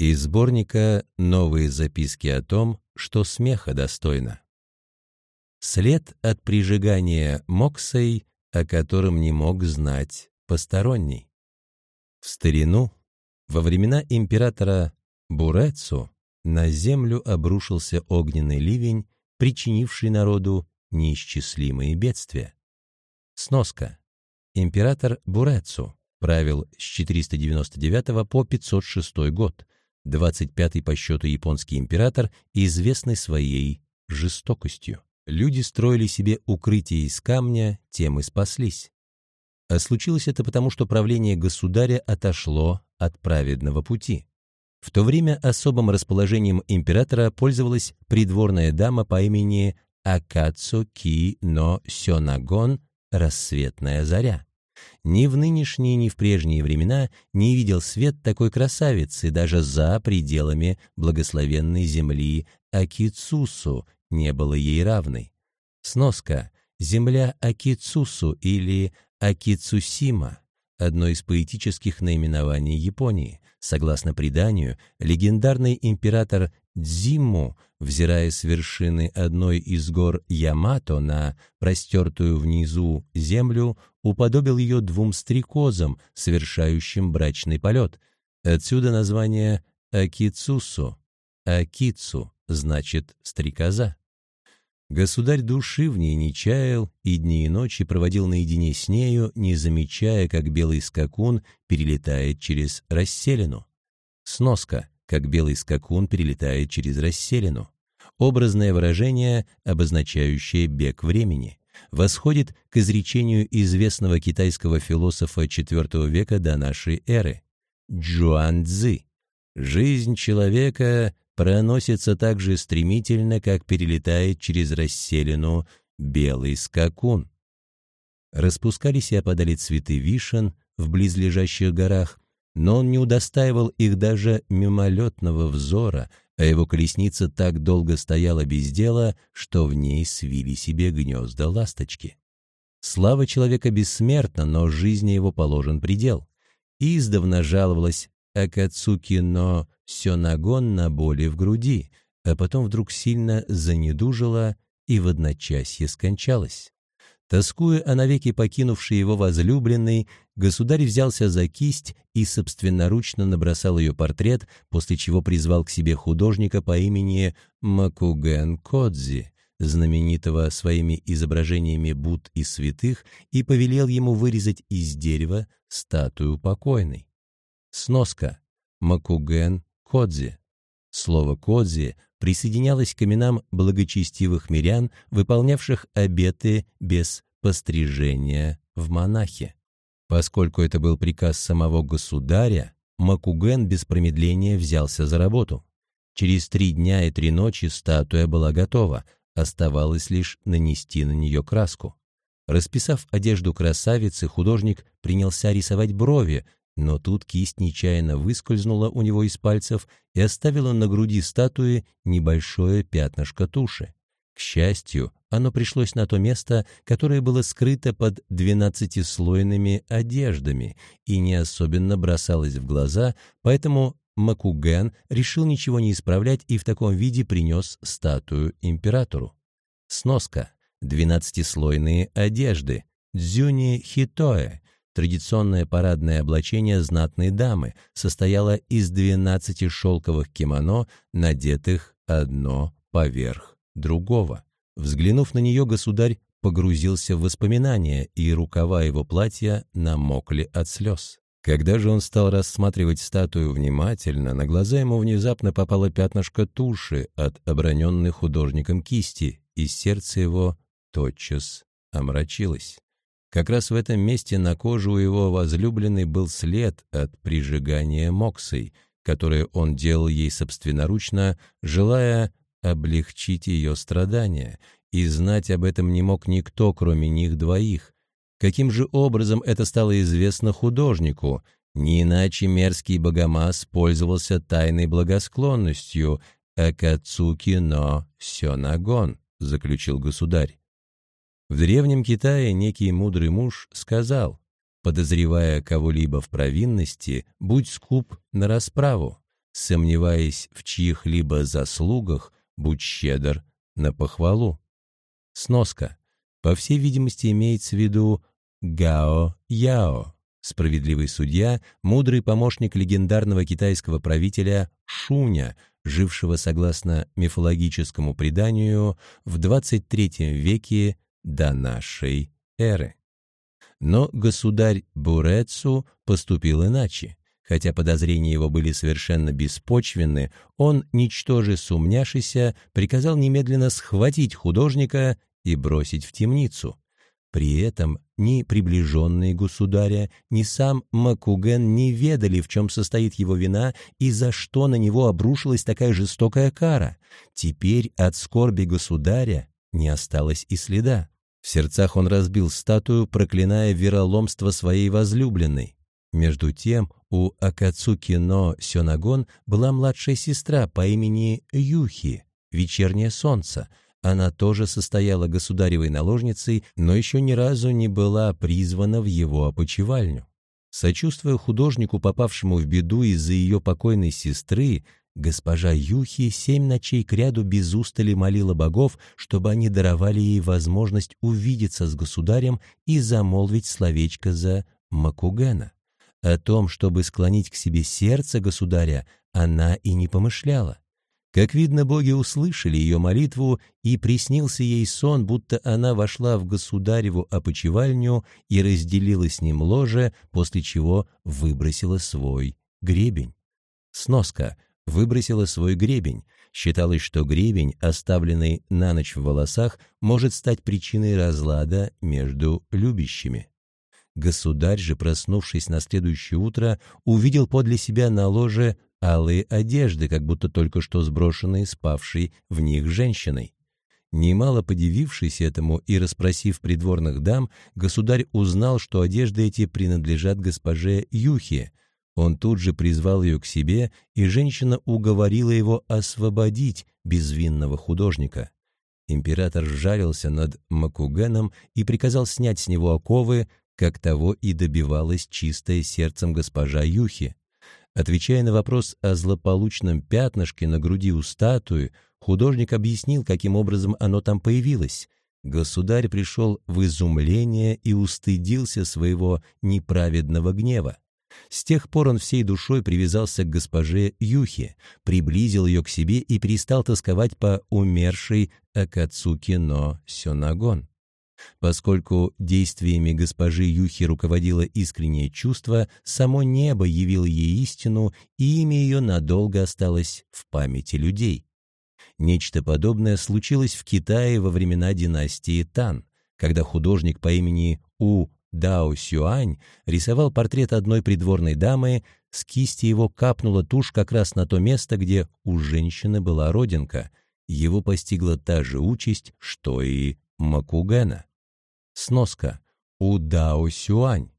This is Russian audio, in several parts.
Из сборника «Новые записки о том, что смеха достойно». След от прижигания Моксой, о котором не мог знать посторонний. В старину, во времена императора Бурецу, на землю обрушился огненный ливень, причинивший народу неисчислимые бедствия. Сноска. Император Бурецу правил с 499 по 506 год, 25-й по счету японский император, известный своей жестокостью. Люди строили себе укрытие из камня, тем и спаслись. А случилось это потому, что правление государя отошло от праведного пути. В то время особым расположением императора пользовалась придворная дама по имени Акацу Ки но Сёнагон «Рассветная заря». Ни в нынешние, ни в прежние времена не видел свет такой красавицы даже за пределами благословенной земли Акицусу, не было ей равной. Сноска. Земля Акицусу или Акицусима – одно из поэтических наименований Японии. Согласно преданию, легендарный император Дзимму, взирая с вершины одной из гор Ямато на простертую внизу землю, уподобил ее двум стрекозам, совершающим брачный полет. Отсюда название Акицусу. Акицу значит «стрекоза». Государь души в ней не чаял и дни и ночи проводил наедине с нею, не замечая, как белый скакун перелетает через расселину. Сноска, как белый скакун перелетает через расселину. Образное выражение, обозначающее бег времени, восходит к изречению известного китайского философа IV века до нашей эры Джуан Цзы. «Жизнь человека проносится так же стремительно, как перелетает через расселину белый скакун. Распускались и опадали цветы вишен в близлежащих горах, но он не удостаивал их даже мимолетного взора, а его колесница так долго стояла без дела, что в ней свили себе гнезда ласточки. Слава человека бессмертна, но жизни его положен предел. Издавна жаловалась Акацуки но Сёнагон на боли в груди, а потом вдруг сильно занедужила и в одночасье скончалась. Тоскуя о навеки покинувшей его возлюбленной, государь взялся за кисть и собственноручно набросал ее портрет, после чего призвал к себе художника по имени Макуген Кодзи, знаменитого своими изображениями Будд и святых, и повелел ему вырезать из дерева статую покойной. Сноска. Макуген Кодзи. Слово «кодзи» присоединялось к именам благочестивых мирян, выполнявших обеты без пострижения в монахи. Поскольку это был приказ самого государя, Макуген без промедления взялся за работу. Через три дня и три ночи статуя была готова, оставалось лишь нанести на нее краску. Расписав одежду красавицы, художник принялся рисовать брови, но тут кисть нечаянно выскользнула у него из пальцев и оставила на груди статуи небольшое пятнышко туши. К счастью, оно пришлось на то место, которое было скрыто под двенадцатислойными одеждами и не особенно бросалось в глаза, поэтому Макуген решил ничего не исправлять и в таком виде принес статую императору. Сноска. Двенадцатислойные одежды. Дзюни Хитоэ Традиционное парадное облачение знатной дамы состояло из 12 шелковых кимоно, надетых одно поверх другого. Взглянув на нее, государь погрузился в воспоминания, и рукава его платья намокли от слез. Когда же он стал рассматривать статую внимательно, на глаза ему внезапно попало пятнышко туши от оброненной художником кисти, и сердце его тотчас омрачилось. Как раз в этом месте на коже у его возлюбленной был след от прижигания моксой, которое он делал ей собственноручно, желая облегчить ее страдания, и знать об этом не мог никто, кроме них двоих. Каким же образом это стало известно художнику? Не иначе мерзкий богомаз пользовался тайной благосклонностью «Акацуки но сёнагон», — заключил государь. В древнем Китае некий мудрый муж сказал, подозревая кого-либо в провинности, будь скуп на расправу, сомневаясь в чьих-либо заслугах, будь щедр на похвалу. Сноска. По всей видимости, имеется в виду Гао Яо, справедливый судья, мудрый помощник легендарного китайского правителя Шуня, жившего, согласно мифологическому преданию, в 23 веке до нашей эры. Но государь Бурецу поступил иначе. Хотя подозрения его были совершенно беспочвенны, он, ничтоже сумняшися, приказал немедленно схватить художника и бросить в темницу. При этом ни приближенные государя, ни сам Макуген не ведали, в чем состоит его вина и за что на него обрушилась такая жестокая кара. Теперь от скорби государя не осталось и следа. В сердцах он разбил статую, проклиная вероломство своей возлюбленной. Между тем у Акацуки но Сёнагон была младшая сестра по имени Юхи, вечернее солнце. Она тоже состояла государевой наложницей, но еще ни разу не была призвана в его опочивальню. Сочувствуя художнику, попавшему в беду из-за ее покойной сестры, Госпожа Юхи семь ночей кряду без устали молила богов, чтобы они даровали ей возможность увидеться с государем и замолвить словечко за Макугена. О том, чтобы склонить к себе сердце государя, она и не помышляла. Как видно, боги услышали ее молитву, и приснился ей сон, будто она вошла в государеву опочивальню и разделила с ним ложе, после чего выбросила свой гребень. Сноска — выбросила свой гребень. Считалось, что гребень, оставленный на ночь в волосах, может стать причиной разлада между любящими. Государь же, проснувшись на следующее утро, увидел подле себя на ложе алые одежды, как будто только что сброшенные спавшей в них женщиной. Немало подивившись этому и расспросив придворных дам, государь узнал, что одежды эти принадлежат госпоже Юхе, он тут же призвал ее к себе, и женщина уговорила его освободить безвинного художника. Император сжалился над Макугеном и приказал снять с него оковы, как того и добивалась чистая сердцем госпожа Юхи. Отвечая на вопрос о злополучном пятнышке на груди у статуи, художник объяснил, каким образом оно там появилось. Государь пришел в изумление и устыдился своего неправедного гнева. С тех пор он всей душой привязался к госпоже Юхе, приблизил ее к себе и перестал тосковать по умершей Акацуки но Сёнагон. Поскольку действиями госпожи Юхи руководило искреннее чувство, само небо явило ей истину, и имя ее надолго осталось в памяти людей. Нечто подобное случилось в Китае во времена династии Тан, когда художник по имени У Дао Сюань рисовал портрет одной придворной дамы, с кисти его капнула тушь как раз на то место, где у женщины была родинка. Его постигла та же участь, что и Макугена. Сноска. У Дао Сюань.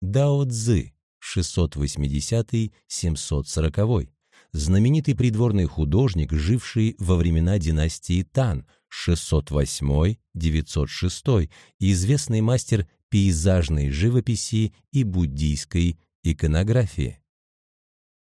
Дао Цзы. 680-740. Знаменитый придворный художник, живший во времена династии Тан, 608-906, и известный мастер пейзажной живописи и буддийской иконографии.